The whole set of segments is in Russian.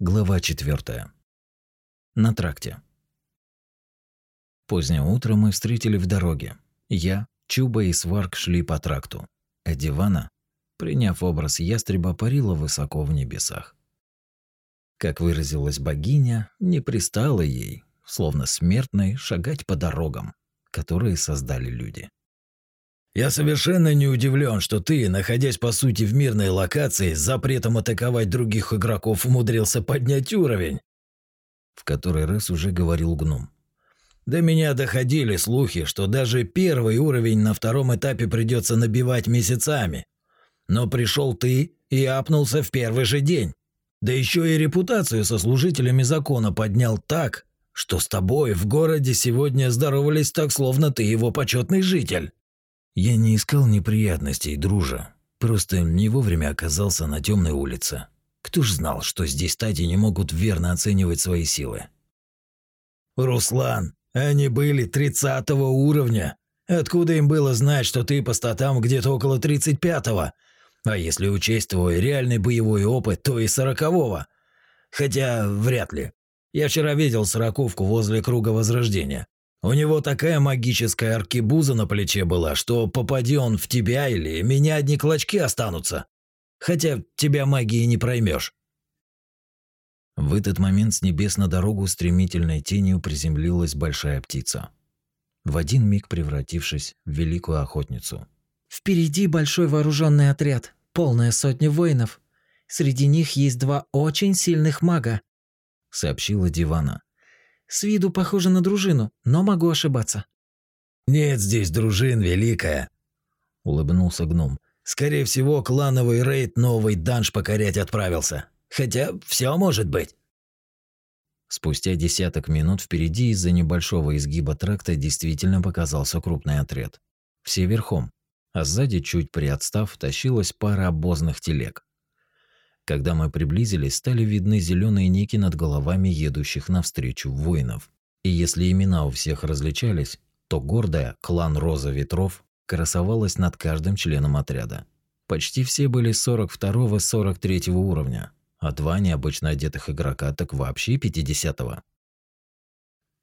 Глава 4. На тракте. Позднее утро мы встретили в дороге. Я, Чуба и Сварк шли по тракту, а Дивана, приняв образ ястреба, парила высоко в небесах. Как выразилась богиня, не пристало ей, словно смертной, шагать по дорогам, которые создали люди. Я совершенно не удивлен, что ты, находясь по сути в мирной локации, с запретом атаковать других игроков умудрился поднять уровень. В который раз уже говорил гном. До меня доходили слухи, что даже первый уровень на втором этапе придется набивать месяцами. Но пришел ты и апнулся в первый же день. Да еще и репутацию со служителями закона поднял так, что с тобой в городе сегодня здоровались так, словно ты его почетный житель. Я не искал неприятностей, дружа. Просто не вовремя оказался на темной улице. Кто ж знал, что здесь стати не могут верно оценивать свои силы? Руслан, они были тридцатого уровня. Откуда им было знать, что ты по статам где-то около тридцать пятого? А если учесть твой реальный боевой опыт, то и сорокового. Хотя вряд ли. Я вчера видел сороковку возле круга возрождения. У него такая магическая аркебуза на плече была, что попади он в тебя или меня одни клочки останутся. Хотя тебя магии не проймешь. В этот момент с небес на дорогу стремительной тенью приземлилась большая птица, в один миг превратившись в великую охотницу. «Впереди большой вооруженный отряд, полная сотня воинов. Среди них есть два очень сильных мага», — сообщила Дивана. С виду похоже на дружину, но могу ошибаться. Нет здесь дружин, великая, улыбнулся гном. Скорее всего, клановый рейд новый данж покорять отправился. Хотя все может быть. Спустя десяток минут впереди из-за небольшого изгиба тракта действительно показался крупный отряд. Все верхом, а сзади, чуть приотстав, тащилась пара обозных телег. Когда мы приблизились, стали видны зеленые ники над головами едущих навстречу воинов. И если имена у всех различались, то гордая клан Роза Ветров красовалась над каждым членом отряда. Почти все были 42-43 уровня, а два необычно одетых игрока так вообще 50-го.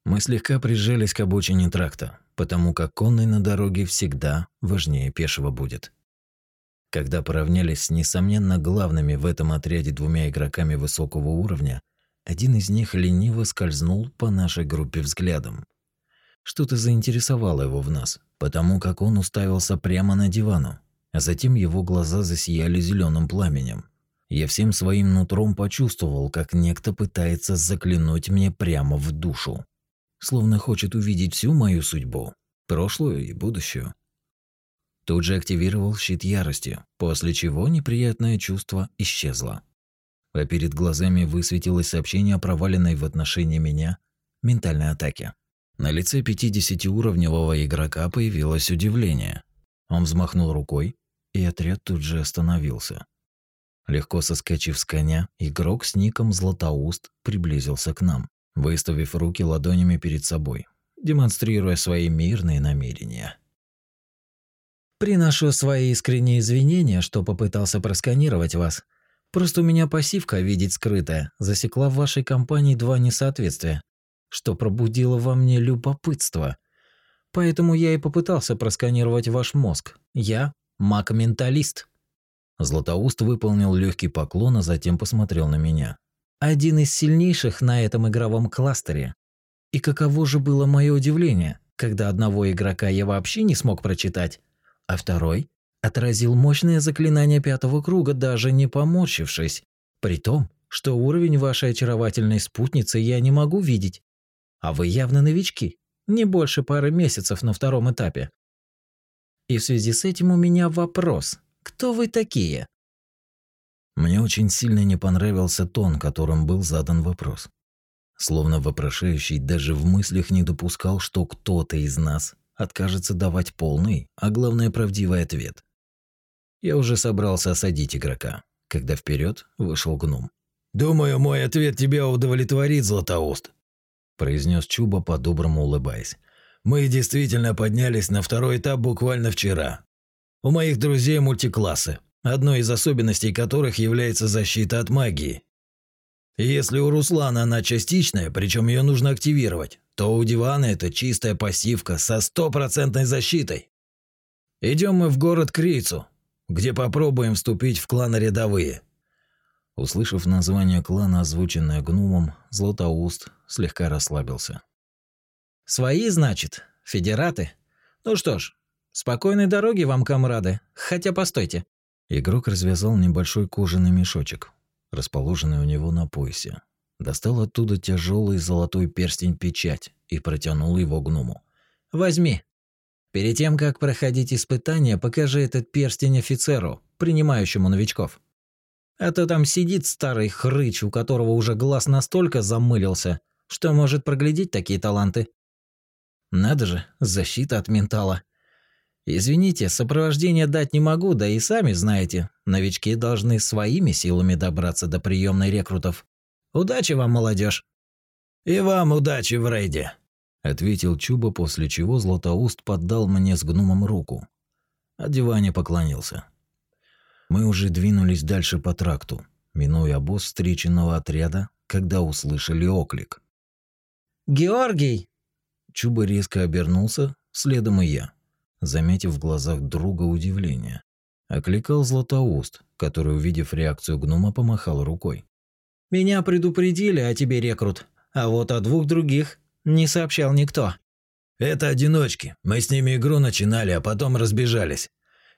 Мы слегка прижались к обочине тракта, потому как конный на дороге всегда важнее пешего будет. Когда поравнялись с несомненно главными в этом отряде двумя игроками высокого уровня, один из них лениво скользнул по нашей группе взглядом. Что-то заинтересовало его в нас, потому как он уставился прямо на дивану, а затем его глаза засияли зеленым пламенем. Я всем своим нутром почувствовал, как некто пытается заклинуть мне прямо в душу, словно хочет увидеть всю мою судьбу, прошлую и будущую. Тут же активировал щит ярости, после чего неприятное чувство исчезло. А перед глазами высветилось сообщение о проваленной в отношении меня ментальной атаке. На лице 50-уровневого игрока появилось удивление. Он взмахнул рукой, и отряд тут же остановился. Легко соскочив с коня, игрок с ником Златоуст приблизился к нам, выставив руки ладонями перед собой, демонстрируя свои мирные намерения. Приношу свои искренние извинения, что попытался просканировать вас. Просто у меня пассивка «Видеть скрытое» засекла в вашей компании два несоответствия, что пробудило во мне любопытство. Поэтому я и попытался просканировать ваш мозг. Я маг-менталист. Златоуст выполнил легкий поклон, а затем посмотрел на меня. Один из сильнейших на этом игровом кластере. И каково же было мое удивление, когда одного игрока я вообще не смог прочитать, а второй отразил мощное заклинание пятого круга, даже не поморщившись, при том, что уровень вашей очаровательной спутницы я не могу видеть. А вы явно новички, не больше пары месяцев на втором этапе. И в связи с этим у меня вопрос. Кто вы такие? Мне очень сильно не понравился тон, которым был задан вопрос. Словно вопрошающий даже в мыслях не допускал, что кто-то из нас откажется давать полный, а главное правдивый ответ. Я уже собрался осадить игрока, когда вперед вышел гном. «Думаю, мой ответ тебя удовлетворит, Златоуст», – произнес Чуба, по-доброму улыбаясь. «Мы действительно поднялись на второй этап буквально вчера. У моих друзей мультиклассы, одной из особенностей которых является защита от магии. Если у Руслана она частичная, причем ее нужно активировать, то у дивана это чистая пассивка со стопроцентной защитой. Идем мы в город Крейцу, где попробуем вступить в клан рядовые. Услышав название клана, озвученное гномом, Златоуст слегка расслабился. «Свои, значит? Федераты? Ну что ж, спокойной дороги вам, комрады. Хотя постойте». Игрок развязал небольшой кожаный мешочек, расположенный у него на поясе. Достал оттуда тяжелый золотой перстень-печать и протянул его гному. «Возьми. Перед тем, как проходить испытание, покажи этот перстень офицеру, принимающему новичков. А то там сидит старый хрыч, у которого уже глаз настолько замылился, что может проглядеть такие таланты. Надо же, защита от ментала. Извините, сопровождение дать не могу, да и сами знаете, новички должны своими силами добраться до приемной рекрутов. Удачи вам, молодежь. И вам удачи в рейде, ответил Чуба, после чего Златоуст поддал мне с гномом руку. Диване поклонился. Мы уже двинулись дальше по тракту, минуя обоз встреченного отряда, когда услышали оклик. «Георгий!» Чуба резко обернулся, следом и я, заметив в глазах друга удивление. Окликал Златоуст, который, увидев реакцию гнома, помахал рукой. «Меня предупредили о тебе, рекрут, а вот о двух других не сообщал никто». «Это одиночки. Мы с ними игру начинали, а потом разбежались.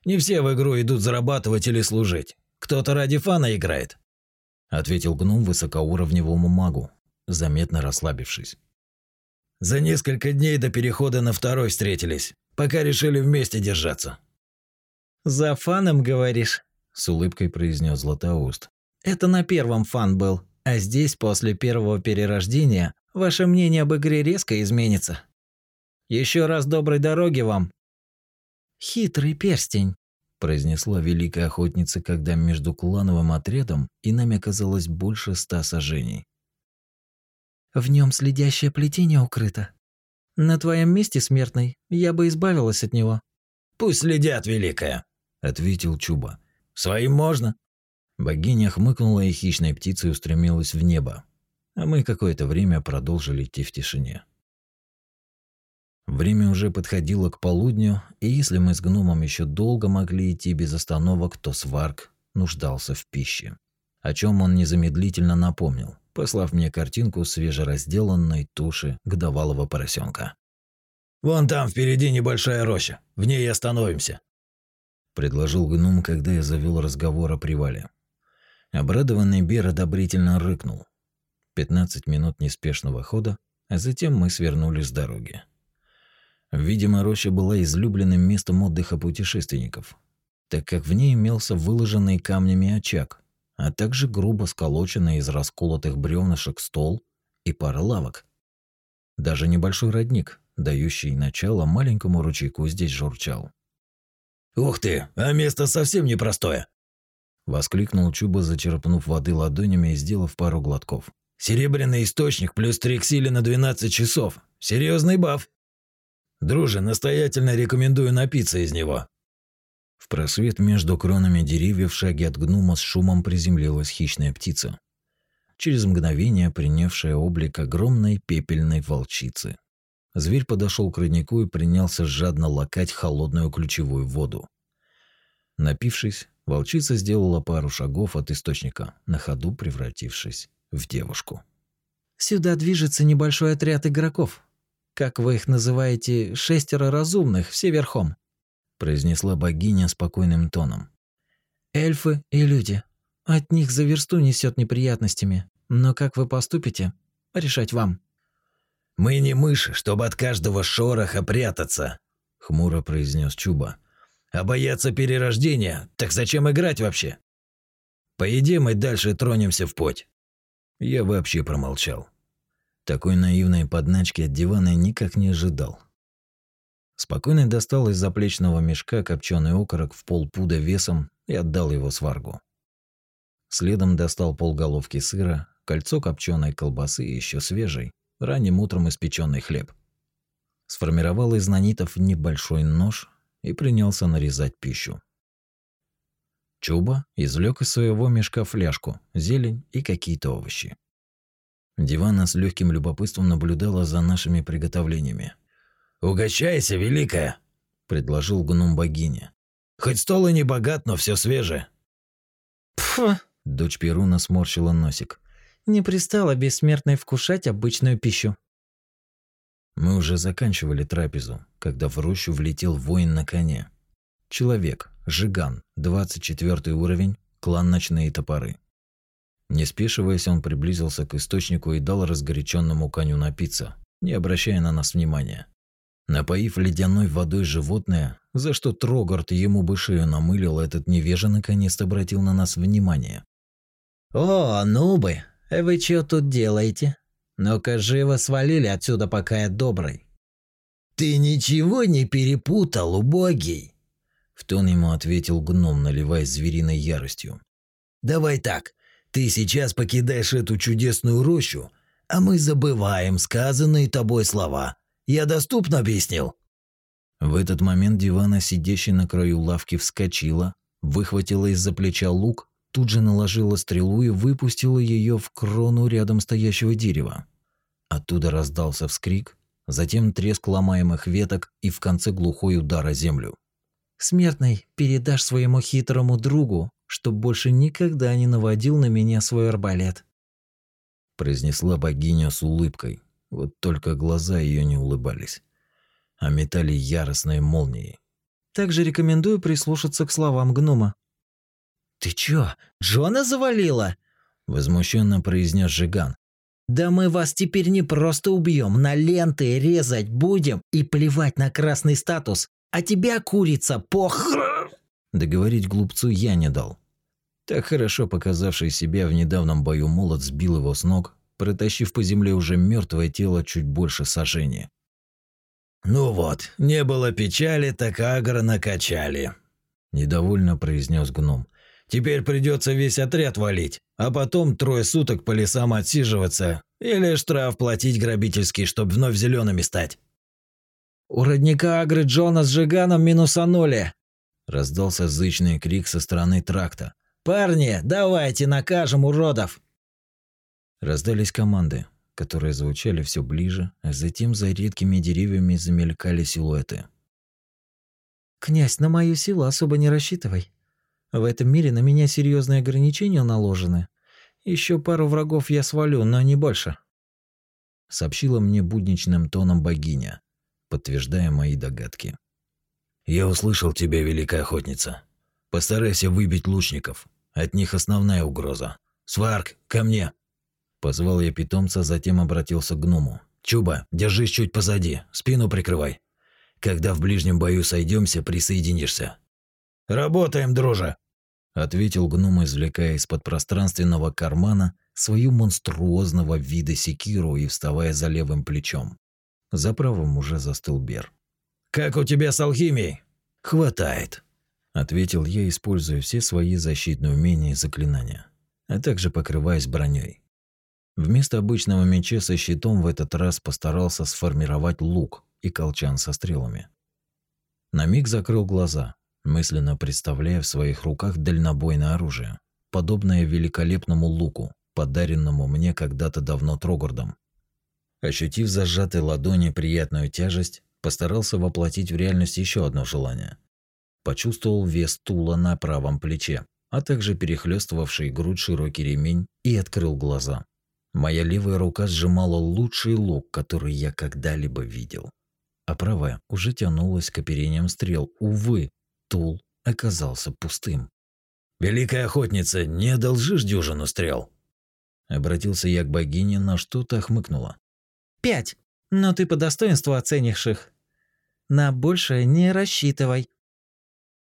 Не все в игру идут зарабатывать или служить. Кто-то ради фана играет», – ответил гном высокоуровневому магу, заметно расслабившись. «За несколько дней до перехода на второй встретились, пока решили вместе держаться». «За фаном, говоришь?» – с улыбкой произнес Златоуст. «Это на первом фан был, а здесь, после первого перерождения, ваше мнение об игре резко изменится. Еще раз доброй дороги вам «Хитрый перстень», – произнесла великая охотница, когда между клановым отрядом и нами оказалось больше ста сажений. «В нем следящее плетение укрыто. На твоем месте, смертный, я бы избавилась от него». «Пусть следят, великая», – ответил Чуба. «Своим можно». Богиня хмыкнула и хищной птицей устремилась в небо, а мы какое-то время продолжили идти в тишине. Время уже подходило к полудню, и если мы с гномом еще долго могли идти без остановок, то сварк нуждался в пище. О чем он незамедлительно напомнил, послав мне картинку свежеразделанной туши годовалого поросенка. «Вон там впереди небольшая роща, в ней и остановимся», – предложил гном, когда я завел разговор о привале. Обрадованный Бер одобрительно рыкнул. Пятнадцать минут неспешного хода, а затем мы свернули с дороги. Видимо, роща была излюбленным местом отдыха путешественников, так как в ней имелся выложенный камнями очаг, а также грубо сколоченный из расколотых бревнышек стол и пара лавок. Даже небольшой родник, дающий начало маленькому ручейку, здесь журчал. «Ух ты, а место совсем непростое!» Воскликнул Чуба, зачерпнув воды ладонями и сделав пару глотков. «Серебряный источник плюс три к силе на 12 часов. Серьезный баф!» Друже, настоятельно рекомендую напиться из него. В просвет между кронами деревьев в шаге от гнума с шумом приземлилась хищная птица, через мгновение принявшая облик огромной пепельной волчицы. Зверь подошел к роднику и принялся жадно лакать холодную ключевую воду. Напившись, волчица сделала пару шагов от источника, на ходу превратившись в девушку. «Сюда движется небольшой отряд игроков», как вы их называете, шестеро разумных, все верхом», произнесла богиня спокойным тоном. «Эльфы и люди. От них за версту несет неприятностями. Но как вы поступите, решать вам». «Мы не мыши, чтобы от каждого шороха прятаться», — хмуро произнес Чуба. «А бояться перерождения? Так зачем играть вообще? Поедим и дальше тронемся в путь». Я вообще промолчал. Такой наивной подначки от дивана никак не ожидал. Спокойно достал из заплечного мешка копченый окорок в полпуда весом и отдал его сваргу. Следом достал полголовки сыра, кольцо копченой колбасы и еще свежий, ранним утром испеченный хлеб. Сформировал из нанитов небольшой нож и принялся нарезать пищу. Чуба извлек из своего мешка фляжку, зелень и какие-то овощи. Дивана с легким любопытством наблюдала за нашими приготовлениями. «Угощайся, великая!» – предложил гном богини. «Хоть стол и не богат, но все свежее». Пф, Дочь Перуна сморщила носик. не пристало бессмертной вкушать обычную пищу. Мы уже заканчивали трапезу, когда в рощу влетел воин на коне. Человек, Жиган, 24 уровень, клан Ночные топоры. Не спешиваясь, он приблизился к источнику и дал разгоряченному коню напиться, не обращая на нас внимания. Напоив ледяной водой животное, за что Трогард ему бы шею намылил, этот невежа наконец-то обратил на нас внимание. «О, нубы, вы что тут делаете? Ну-ка живо свалили отсюда, пока я добрый». «Ты ничего не перепутал, убогий?» В тон ему ответил гном, наливаясь звериной яростью. «Давай так, ты сейчас покидаешь эту чудесную рощу, а мы забываем сказанные тобой слова. Я доступно объяснил?» В этот момент дивана, сидящая на краю лавки, вскочила, выхватила из-за плеча лук, тут же наложила стрелу и выпустила ее в крону рядом стоящего дерева. Оттуда раздался вскрик, затем треск ломаемых веток и в конце глухой удар о землю. Смертный, передашь своему хитрому другу, чтоб больше никогда не наводил на меня свой арбалет. произнесла богиня с улыбкой. Вот только глаза ее не улыбались, а метали яростные молнии. Также рекомендую прислушаться к словам гнома. «Ты чё, Джона завалила?» – возмущенно произнес Жиган. «Да мы вас теперь не просто убьем, на ленты резать будем и плевать на красный статус, а тебя, курица, пох...» Договорить глупцу я не дал. Так хорошо показавший себя в недавнем бою молот сбил его с ног, протащив по земле уже мертвое тело чуть больше сожжения. «Ну вот, не было печали, так агро накачали», – недовольно произнес гном. «Теперь придется весь отряд валить, а потом трое суток по лесам отсиживаться или штраф платить грабительский, чтобы вновь зелеными стать». «У родника Агры Джона с Жиганом минусанули!» Раздался зычный крик со стороны тракта. «Парни, давайте накажем уродов!» Раздались команды, которые звучали все ближе, а затем за редкими деревьями замелькали силуэты. «Князь, на мою силу особо не рассчитывай. В этом мире на меня серьезные ограничения наложены. Еще пару врагов я свалю, но не больше», — сообщила мне будничным тоном богиня, подтверждая мои догадки. «Я услышал тебя, великая охотница. Постарайся выбить лучников. От них основная угроза. Сварк, ко мне!» Позвал я питомца, затем обратился к гному. «Чуба, держись чуть позади, спину прикрывай. Когда в ближнем бою сойдемся, присоединишься». «Работаем, друже!» Ответил гном, извлекая из-под пространственного кармана свою монструозного вида секиру и вставая за левым плечом. За правым уже застыл Бер. «Как у тебя с алхимией?» «Хватает», – ответил я, используя все свои защитные умения и заклинания, а также покрываясь броней. Вместо обычного меча со щитом в этот раз постарался сформировать лук и колчан со стрелами. На миг закрыл глаза, мысленно представляя в своих руках дальнобойное оружие, подобное великолепному луку, подаренному мне когда-то давно Трогордом. Ощутив зажатой ладони приятную тяжесть, постарался воплотить в реальность еще одно желание. Почувствовал вес тула на правом плече, а также перехлестывавший грудь широкий ремень и открыл глаза. Моя левая рука сжимала лучший лук, который я когда-либо видел. А правая уже тянулась к оперениям стрел. Увы, тул оказался пустым. «Великая охотница, не одолжишь дюжину стрел?» Обратился я к богине, на что-то хмыкнула. «Пять, но ты по достоинству оценишь их. На большее не рассчитывай»,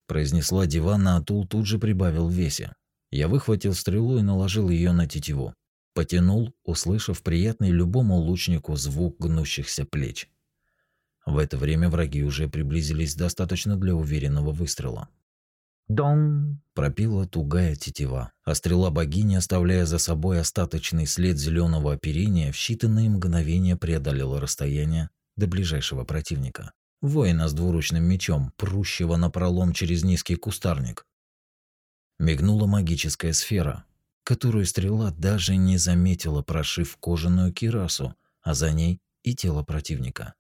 произнесла дивана, а Тул тут же прибавил в весе. Я выхватил стрелу и наложил ее на тетиву. Потянул, услышав приятный любому лучнику звук гнущихся плеч. В это время враги уже приблизились достаточно для уверенного выстрела. «Дон!» – пропила тугая тетива, а стрела богини, оставляя за собой остаточный след зеленого оперения, в считанные мгновения преодолела расстояние до ближайшего противника. Воина с двуручным мечом, прущего напролом через низкий кустарник. Мигнула магическая сфера, которую стрела даже не заметила, прошив кожаную кирасу, а за ней и тело противника.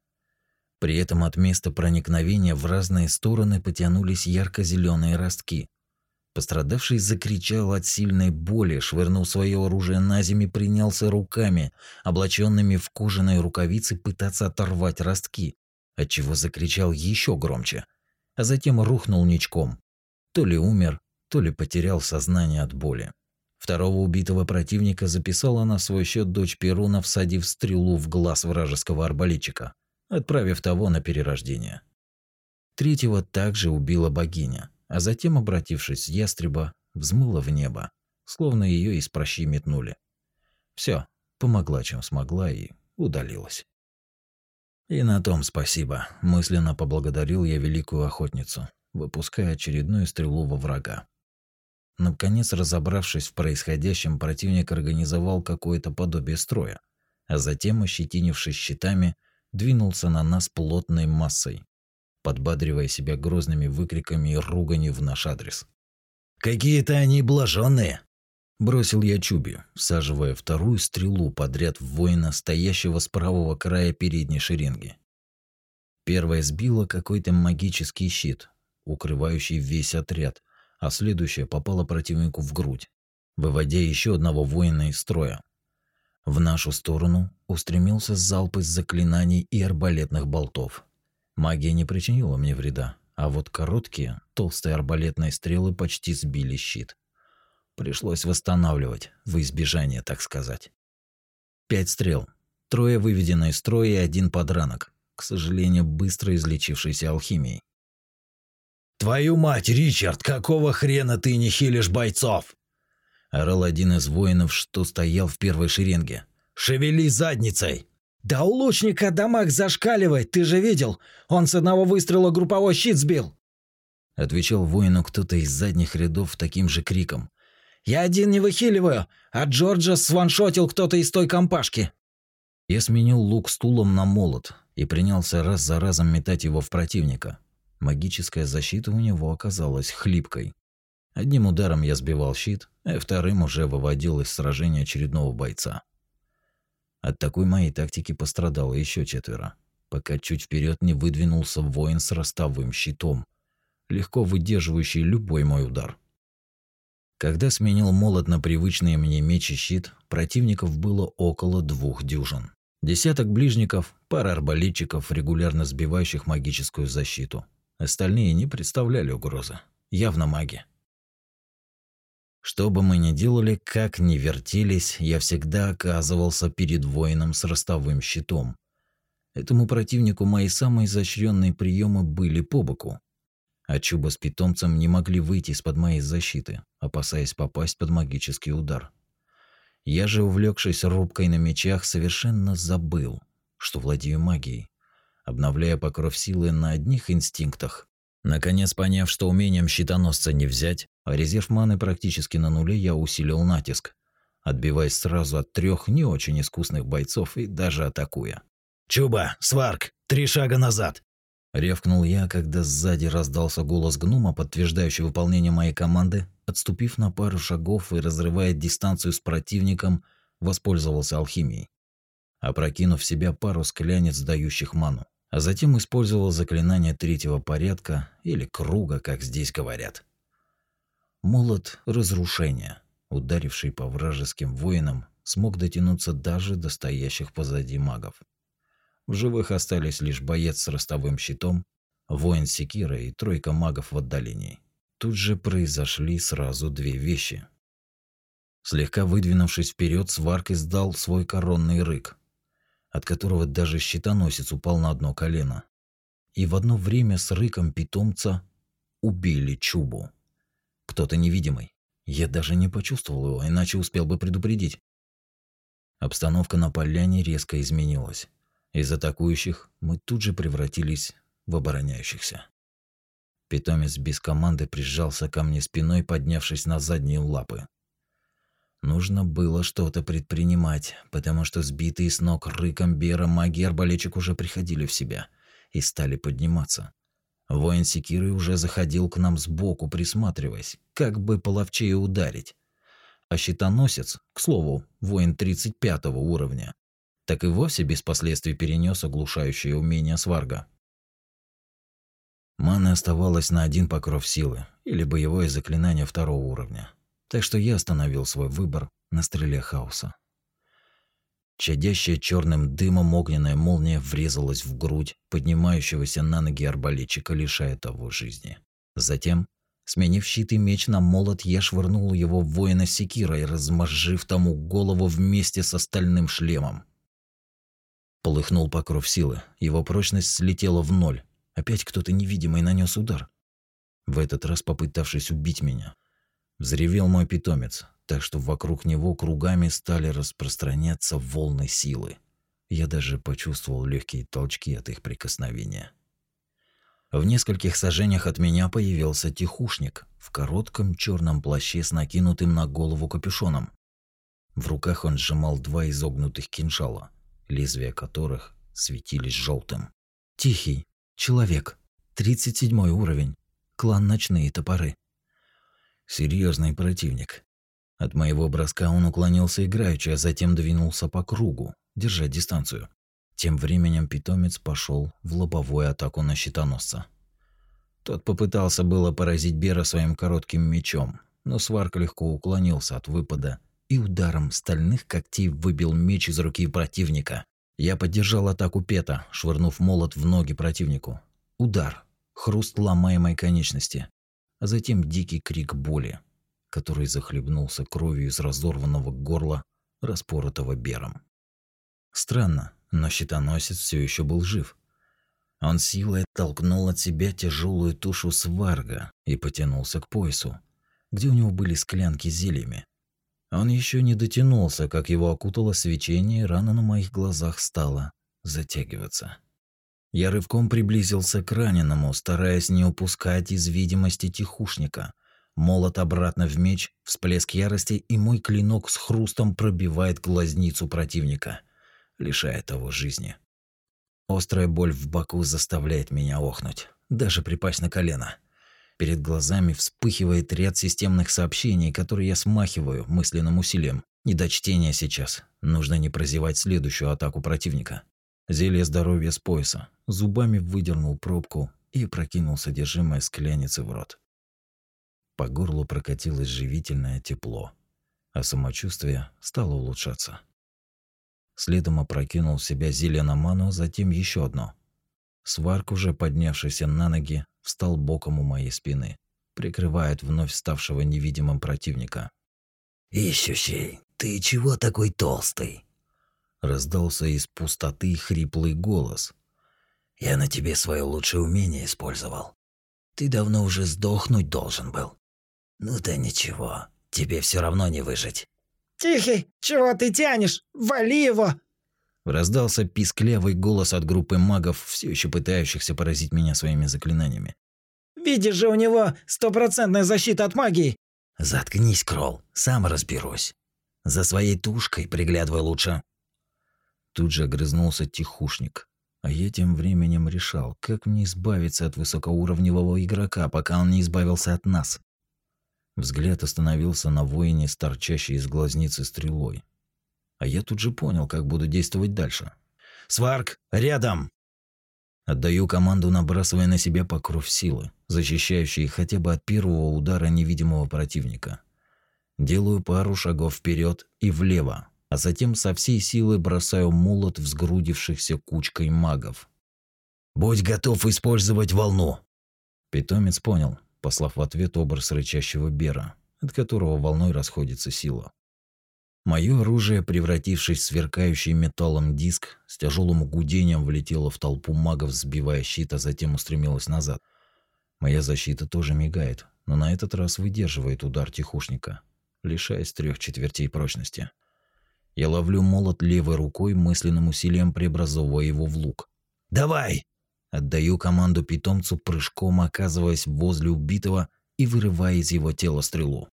При этом от места проникновения в разные стороны потянулись ярко зеленые ростки. Пострадавший закричал от сильной боли, швырнул свое оружие на землю принялся руками, облаченными в кожаные рукавицы, пытаться оторвать ростки, отчего закричал еще громче, а затем рухнул ничком. То ли умер, то ли потерял сознание от боли. Второго убитого противника записала на свой счет дочь Перуна, всадив стрелу в глаз вражеского арбалетчика, отправив того на перерождение. Третьего также убила богиня, а затем, обратившись с ястреба, взмыла в небо, словно ее из прощи метнули. Все, помогла чем смогла и удалилась. И на том спасибо, мысленно поблагодарил я великую охотницу, выпуская очередную стрелу во врага. Наконец, разобравшись в происходящем, противник организовал какое-то подобие строя, а затем, ощетинившись щитами, двинулся на нас плотной массой, подбадривая себя грозными выкриками и руганью в наш адрес. «Какие-то они блаженные!» Бросил я Чуби, всаживая вторую стрелу подряд в воина, стоящего с правого края передней шеренги. Первая сбила какой-то магический щит, укрывающий весь отряд – а следующая попала противнику в грудь, выводя еще одного воина из строя. В нашу сторону устремился залп из заклинаний и арбалетных болтов. Магия не причинила мне вреда, а вот короткие, толстые арбалетные стрелы почти сбили щит. Пришлось восстанавливать, в избежание, так сказать. Пять стрел, трое выведены из строя и один подранок, к сожалению, быстро излечившийся алхимией. «Твою мать, Ричард, какого хрена ты не хилишь бойцов?» Орал один из воинов, что стоял в первой шеренге. «Шевели задницей!» «Да у лучника дамаг зашкаливает, ты же видел! Он с одного выстрела групповой щит сбил!» Отвечал воину кто-то из задних рядов таким же криком. «Я один не выхиливаю, а Джорджа сваншотил кто-то из той компашки!» Я сменил лук стулом на молот и принялся раз за разом метать его в противника. Магическая защита у него оказалась хлипкой. Одним ударом я сбивал щит, а вторым уже выводил из сражения очередного бойца. От такой моей тактики пострадало еще четверо, пока чуть вперед не выдвинулся воин с ростовым щитом, легко выдерживающий любой мой удар. Когда сменил молот на привычный мне меч и щит, противников было около двух дюжин. Десяток ближников, пара арбалетчиков, регулярно сбивающих магическую защиту. Остальные не представляли угрозы. Явно маги. Что бы мы ни делали, как ни вертелись, я всегда оказывался перед воином с ростовым щитом. Этому противнику мои самые изощренные приемы были по боку. А Чуба с питомцем не могли выйти из-под моей защиты, опасаясь попасть под магический удар. Я же, увлекшись рубкой на мечах, совершенно забыл, что владею магией обновляя покров силы на одних инстинктах. Наконец, поняв, что умением щитоносца не взять, а резерв маны практически на нуле, я усилил натиск, отбиваясь сразу от трех не очень искусных бойцов и даже атакуя. «Чуба, сварк, три шага назад!» Ревкнул я, когда сзади раздался голос гнума, подтверждающий выполнение моей команды, отступив на пару шагов и разрывая дистанцию с противником, воспользовался алхимией, опрокинув в себя пару склянец, дающих ману а затем использовал заклинание третьего порядка или круга, как здесь говорят. Молот разрушения, ударивший по вражеским воинам, смог дотянуться даже до стоящих позади магов. В живых остались лишь боец с ростовым щитом, воин секира и тройка магов в отдалении. Тут же произошли сразу две вещи. Слегка выдвинувшись вперед, Сварк издал свой коронный рык, от которого даже щитоносец упал на одно колено. И в одно время с рыком питомца убили Чубу. Кто-то невидимый. Я даже не почувствовал его, иначе успел бы предупредить. Обстановка на поляне резко изменилась. Из атакующих мы тут же превратились в обороняющихся. Питомец без команды прижался ко мне спиной, поднявшись на задние лапы. Нужно было что-то предпринимать, потому что сбитые с ног рыком Бера маги арбалетчик уже приходили в себя и стали подниматься. Воин секиры уже заходил к нам сбоку, присматриваясь, как бы половчее ударить. А щитоносец, к слову, воин 35 уровня, так и вовсе без последствий перенес оглушающее умение сварга. Маны оставалось на один покров силы или боевое заклинание второго уровня, так что я остановил свой выбор на стреле хаоса. Чадящая черным дымом огненная молния врезалась в грудь поднимающегося на ноги арбалетчика, лишая того жизни. Затем, сменив щит и меч на молот, я швырнул его в воина секирой, размозжив тому голову вместе с остальным шлемом. Полыхнул покров силы, его прочность слетела в ноль. Опять кто-то невидимый нанес удар. В этот раз попытавшись убить меня. Взревел мой питомец, так что вокруг него кругами стали распространяться волны силы. Я даже почувствовал легкие толчки от их прикосновения. В нескольких сажениях от меня появился тихушник в коротком черном плаще с накинутым на голову капюшоном. В руках он сжимал два изогнутых кинжала, лезвия которых светились желтым. Тихий, человек, 37 уровень, клан Ночные топоры. Серьезный противник. От моего броска он уклонился играючи, а затем двинулся по кругу, держа дистанцию. Тем временем питомец пошел в лобовую атаку на щитоносца. Тот попытался было поразить Бера своим коротким мечом, но Сварк легко уклонился от выпада и ударом стальных когтей выбил меч из руки противника. Я поддержал атаку Пета, швырнув молот в ноги противнику. Удар, хруст ломаемой конечности, а затем дикий крик боли который захлебнулся кровью из разорванного горла, распоротого бером. Странно, но щитоносец все еще был жив. Он силой толкнул от себя тяжелую тушу сварга и потянулся к поясу, где у него были склянки с зельями. Он еще не дотянулся, как его окутало свечение, и рана на моих глазах стала затягиваться. Я рывком приблизился к раненому, стараясь не упускать из видимости тихушника – Молот обратно в меч, всплеск ярости, и мой клинок с хрустом пробивает глазницу противника, лишая того жизни. Острая боль в боку заставляет меня охнуть, даже припасть на колено. Перед глазами вспыхивает ряд системных сообщений, которые я смахиваю мысленным усилием. Не до чтения сейчас. Нужно не прозевать следующую атаку противника. Зелье здоровья с пояса. Зубами выдернул пробку и прокинул содержимое скляницы в рот. По горлу прокатилось живительное тепло, а самочувствие стало улучшаться. Следом опрокинул в себя зелено затем еще одно. Сварк, уже поднявшийся на ноги, встал боком у моей спины, прикрывает вновь ставшего невидимым противника. «Ищущий, ты чего такой толстый?» Раздался из пустоты хриплый голос. «Я на тебе свое лучшее умение использовал. Ты давно уже сдохнуть должен был. Ну да ничего, тебе все равно не выжить. Тихий, чего ты тянешь? Вали его! Раздался писклявый голос от группы магов, все еще пытающихся поразить меня своими заклинаниями. Видишь же, у него стопроцентная защита от магии. Заткнись, Кролл, сам разберусь. За своей тушкой приглядывай лучше. Тут же огрызнулся тихушник. А я тем временем решал, как мне избавиться от высокоуровневого игрока, пока он не избавился от нас. Взгляд остановился на воине с торчащей из глазницы стрелой. А я тут же понял, как буду действовать дальше. «Сварк, рядом!» Отдаю команду, набрасывая на себя покров силы, защищающий хотя бы от первого удара невидимого противника. Делаю пару шагов вперед и влево, а затем со всей силы бросаю молот в сгрудившихся кучкой магов. «Будь готов использовать волну!» Питомец понял, послав в ответ образ рычащего бера, от которого волной расходится сила. Мое оружие, превратившись в сверкающий металлом диск, с тяжелым гудением влетело в толпу магов, сбивая щит, а затем устремилось назад. Моя защита тоже мигает, но на этот раз выдерживает удар тихушника, лишаясь трех четвертей прочности. Я ловлю молот левой рукой, мысленным усилием преобразовывая его в лук. «Давай!» Отдаю команду питомцу, прыжком оказываясь возле убитого и вырывая из его тела стрелу.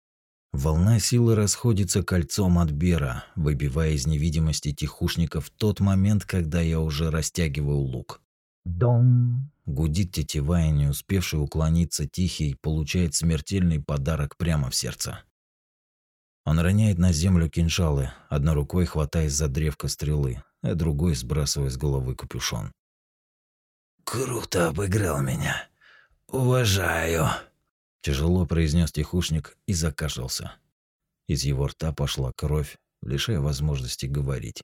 Волна силы расходится кольцом от Бера, выбивая из невидимости тихушника в тот момент, когда я уже растягиваю лук. Дон. Гудит тетива, и не успевший уклониться тихий получает смертельный подарок прямо в сердце. Он роняет на землю кинжалы, одной рукой хватаясь за древко стрелы, а другой сбрасывая с головы капюшон. «Круто обыграл меня. Уважаю», – тяжело произнес тихушник и закашлялся. Из его рта пошла кровь, лишая возможности говорить.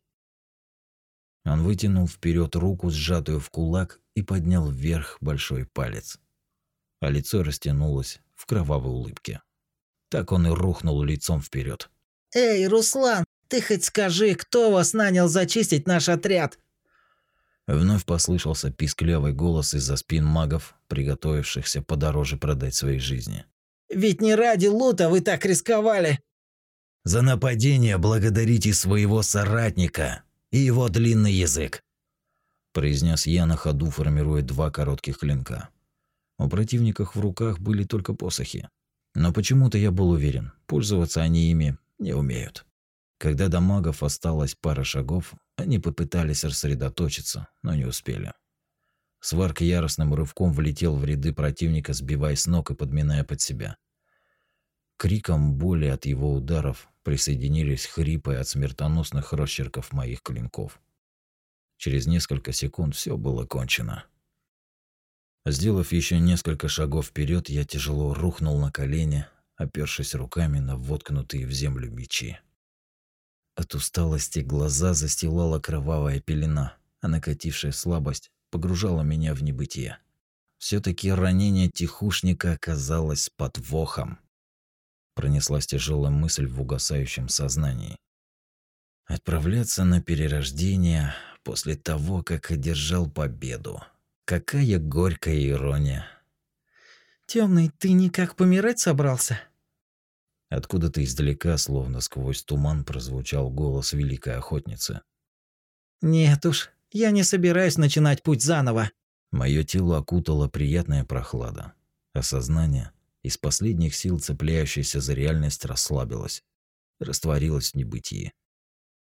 Он вытянул вперед руку, сжатую в кулак, и поднял вверх большой палец. А лицо растянулось в кровавой улыбке. Так он и рухнул лицом вперед. «Эй, Руслан, ты хоть скажи, кто вас нанял зачистить наш отряд?» Вновь послышался писклявый голос из-за спин магов, приготовившихся подороже продать свои жизни. «Ведь не ради лута вы так рисковали!» «За нападение благодарите своего соратника и его длинный язык», произнес я на ходу, формируя два коротких клинка. У противников в руках были только посохи, но почему-то я был уверен, пользоваться они ими не умеют. Когда до магов осталось пара шагов, они попытались рассредоточиться, но не успели. Сварк яростным рывком влетел в ряды противника, сбивая с ног и подминая под себя. Криком боли от его ударов присоединились хрипы от смертоносных росчерков моих клинков. Через несколько секунд все было кончено. Сделав еще несколько шагов вперед, я тяжело рухнул на колени, опершись руками на воткнутые в землю мечи. От усталости глаза застилала кровавая пелена, а накатившая слабость погружала меня в небытие. все таки ранение тихушника оказалось подвохом. Пронеслась тяжелая мысль в угасающем сознании. Отправляться на перерождение после того, как одержал победу. Какая горькая ирония. Темный, ты никак помирать собрался? Откуда-то издалека, словно сквозь туман, прозвучал голос великой охотницы. Нет уж, я не собираюсь начинать путь заново. Мое тело окутала приятная прохлада. Осознание, из последних сил цепляющееся за реальность, расслабилось, растворилось в небытии.